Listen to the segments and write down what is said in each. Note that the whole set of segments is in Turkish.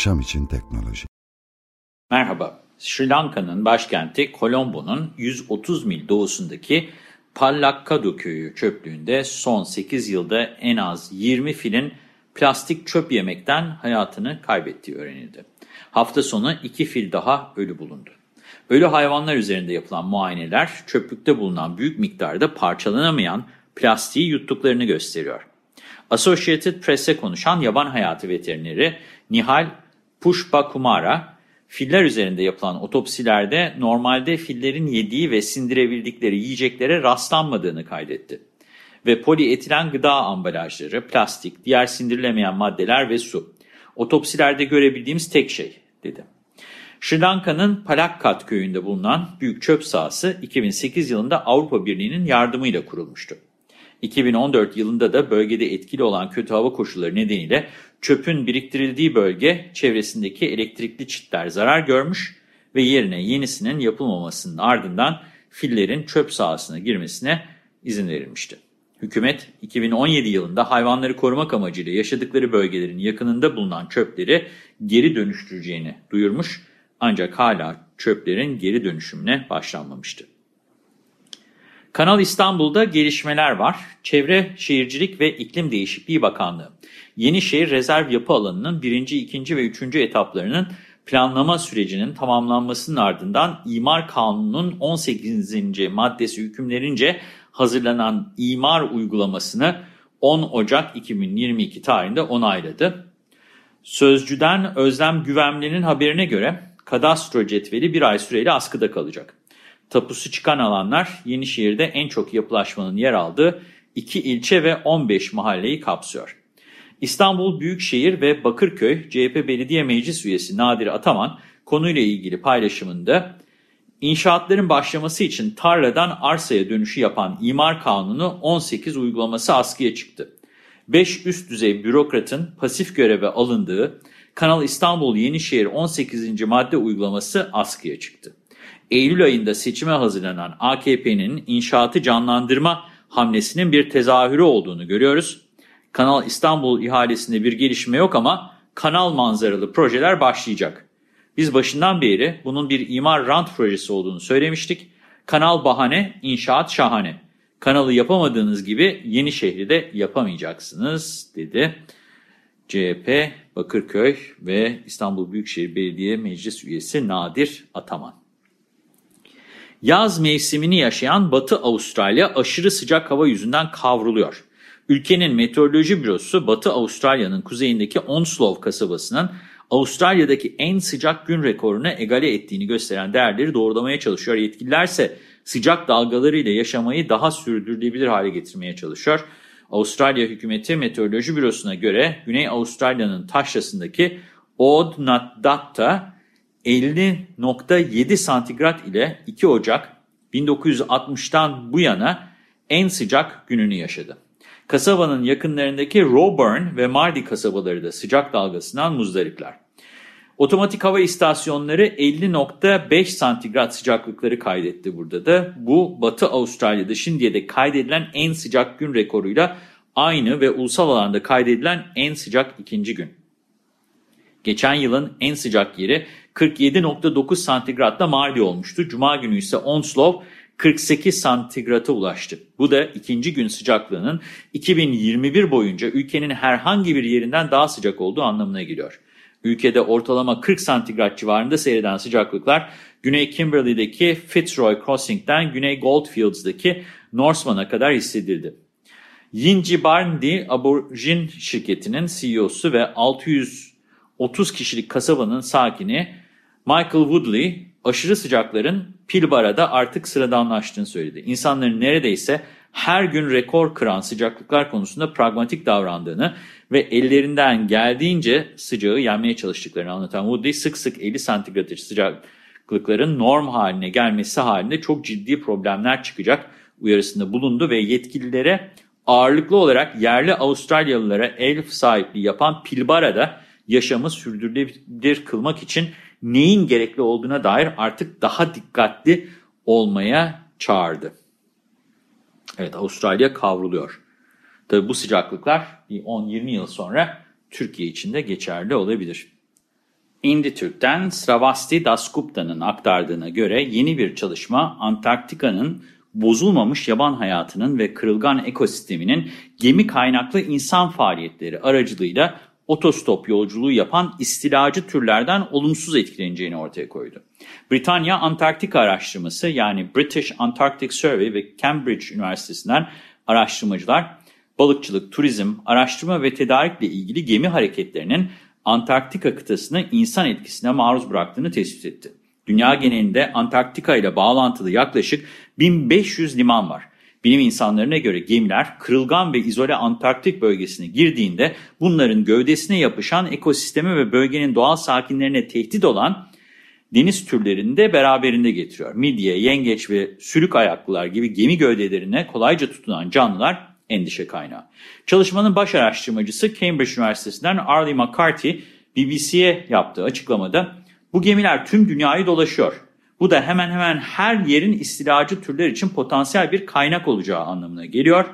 Yaşam için teknoloji. Merhaba, Sri Lanka'nın başkenti Colombo'nun 130 mil doğusundaki Pallakkadu köyü çöplüğünde son 8 yılda en az 20 filin plastik çöp yemekten hayatını kaybettiği öğrenildi. Hafta sonu iki fil daha ölü bulundu. Ölü hayvanlar üzerinde yapılan muayeneler çöplükte bulunan büyük miktarda parçalanamayan plastiği yuttuklarını gösteriyor. Associated Press'e konuşan yaban hayatı veterineri Nihal Pushpakumara, filler üzerinde yapılan otopsilerde normalde fillerin yediği ve sindirebildikleri yiyeceklere rastlanmadığını kaydetti. Ve polietilen gıda ambalajları, plastik, diğer sindirilemeyen maddeler ve su. Otopsilerde görebildiğimiz tek şey, dedi. Sri Lanka'nın Palakkat köyünde bulunan büyük çöp sahası 2008 yılında Avrupa Birliği'nin yardımıyla kurulmuştu. 2014 yılında da bölgede etkili olan kötü hava koşulları nedeniyle çöpün biriktirildiği bölge çevresindeki elektrikli çitler zarar görmüş ve yerine yenisinin yapılmamasının ardından fillerin çöp sahasına girmesine izin verilmişti. Hükümet 2017 yılında hayvanları korumak amacıyla yaşadıkları bölgelerin yakınında bulunan çöpleri geri dönüştüreceğini duyurmuş ancak hala çöplerin geri dönüşümüne başlanmamıştı. Kanal İstanbul'da gelişmeler var. Çevre Şehircilik ve İklim Değişikliği Bakanlığı, Yenişehir Rezerv Yapı Alanı'nın 1. 2. ve 3. etaplarının planlama sürecinin tamamlanmasının ardından İmar Kanunu'nun 18. maddesi hükümlerince hazırlanan imar uygulamasını 10 Ocak 2022 tarihinde onayladı. Sözcüden Özlem Güvemli'nin haberine göre kadastro cetveli bir ay süreyle askıda kalacak. Tapusu çıkan alanlar Yenişehir'de en çok yapılaşmanın yer aldığı 2 ilçe ve 15 mahalleyi kapsıyor. İstanbul Büyükşehir ve Bakırköy CHP Belediye Meclis Üyesi Nadir Ataman konuyla ilgili paylaşımında İnşaatların başlaması için tarladan arsaya dönüşü yapan İmar Kanunu 18 uygulaması askıya çıktı. 5 üst düzey bürokratın pasif göreve alındığı Kanal İstanbul Yenişehir 18. madde uygulaması askıya çıktı. Eylül ayında seçime hazırlanan AKP'nin inşaatı canlandırma hamlesinin bir tezahürü olduğunu görüyoruz. Kanal İstanbul ihalesinde bir gelişme yok ama kanal manzaralı projeler başlayacak. Biz başından beri bunun bir imar rant projesi olduğunu söylemiştik. Kanal bahane, inşaat şahane. Kanalı yapamadığınız gibi yeni şehri de yapamayacaksınız dedi. CHP, Bakırköy ve İstanbul Büyükşehir Belediye Meclis üyesi Nadir Ataman. Yaz mevsimini yaşayan Batı Avustralya aşırı sıcak hava yüzünden kavruluyor. Ülkenin meteoroloji bürosu Batı Avustralya'nın kuzeyindeki Onslow kasabasının Avustralya'daki en sıcak gün rekorunu egale ettiğini gösteren değerleri doğrulamaya çalışıyor. Yetkililer ise sıcak dalgalarıyla yaşamayı daha sürdürülebilir hale getirmeye çalışıyor. Avustralya hükümeti meteoroloji bürosuna göre Güney Avustralya'nın taşrasındaki Oodnadatta 50.7 santigrat ile 2 Ocak 1960'tan bu yana en sıcak gününü yaşadı. Kasabanın yakınlarındaki Roburn ve Mardi kasabaları da sıcak dalgasından muzdaripler. Otomatik hava istasyonları 50.5 santigrat sıcaklıkları kaydetti burada da. Bu Batı Avustralya'da şimdiye dek kaydedilen en sıcak gün rekoruyla aynı ve ulusal alanda kaydedilen en sıcak ikinci gün. Geçen yılın en sıcak yeri 47.9 santigratla Mardi olmuştu. Cuma günü ise Onslow 48 santigrata ulaştı. Bu da ikinci gün sıcaklığının 2021 boyunca ülkenin herhangi bir yerinden daha sıcak olduğu anlamına geliyor. Ülkede ortalama 40 santigrat civarında seyreden sıcaklıklar Güney Kimberley'deki Fitzroy Crossing'den Güney Goldfields'daki Norseman'a kadar hissedildi. Yinji Barndi Aborjin şirketinin CEO'su ve 630 kişilik kasabanın sakini Michael Woodley aşırı sıcakların Pilbara'da artık sıradanlaştığını söyledi. İnsanların neredeyse her gün rekor kıran sıcaklıklar konusunda pragmatik davrandığını ve ellerinden geldiğince sıcağı yenmeye çalıştıklarını anlatan Woody sık sık 50 santigrat sıcaklıkların norm haline gelmesi halinde çok ciddi problemler çıkacak uyarısında bulundu ve yetkililere ağırlıklı olarak yerli Avustralyalılara ev sahipliği yapan Pilbara'da yaşamı sürdürülebilir kılmak için neyin gerekli olduğuna dair artık daha dikkatli olmaya çağırdı. Evet Avustralya kavruluyor. Tabi bu sıcaklıklar 10-20 yıl sonra Türkiye için de geçerli olabilir. İnditürk'ten Sravasti Dasgupta'nın aktardığına göre yeni bir çalışma Antarktika'nın bozulmamış yaban hayatının ve kırılgan ekosisteminin gemi kaynaklı insan faaliyetleri aracılığıyla otostop yolculuğu yapan istilacı türlerden olumsuz etkileneceğini ortaya koydu. Britanya Antarktika Araştırması yani British Antarctic Survey ve Cambridge Üniversitesi'nden araştırmacılar balıkçılık, turizm, araştırma ve tedarikle ilgili gemi hareketlerinin Antarktika kıtasını insan etkisine maruz bıraktığını tespit etti. Dünya genelinde Antarktika ile bağlantılı yaklaşık 1500 liman var. Bilim insanlarına göre gemiler kırılgan ve izole Antarktik bölgesine girdiğinde bunların gövdesine yapışan ekosisteme ve bölgenin doğal sakinlerine tehdit olan deniz türlerini de beraberinde getiriyor. Midye, yengeç ve sülük ayaklılar gibi gemi gövdelerine kolayca tutunan canlılar endişe kaynağı. Çalışmanın baş araştırmacısı Cambridge Üniversitesi'nden Arlie McCarthy BBC'ye yaptığı açıklamada bu gemiler tüm dünyayı dolaşıyor. Bu da hemen hemen her yerin istilacı türler için potansiyel bir kaynak olacağı anlamına geliyor.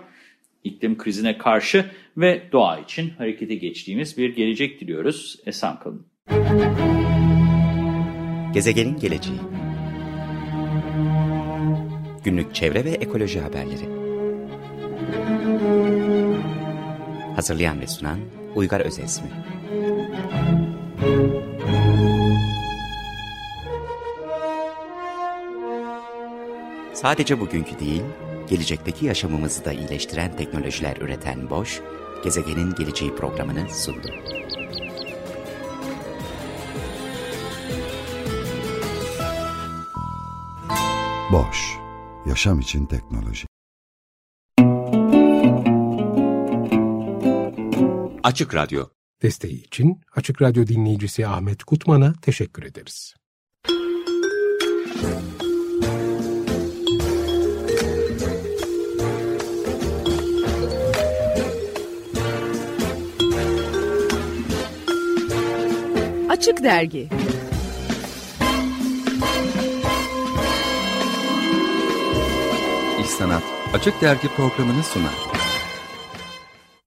İklim krizine karşı ve doğa için harekete geçtiğimiz bir gelecek diliyoruz. Esen kalın. Gezegenin geleceği Günlük çevre ve ekoloji haberleri Hazırlayan ve sunan Uygar Özesmi Sadece bugünkü değil, gelecekteki yaşamımızı da iyileştiren teknolojiler üreten Boş, gezegenin geleceği programını sundu. Boş, yaşam için teknoloji. Açık Radyo Desteği için Açık Radyo dinleyicisi Ahmet Kutman'a teşekkür ederiz. Açık Dergi İş Sanat Açık Dergi programını sunar.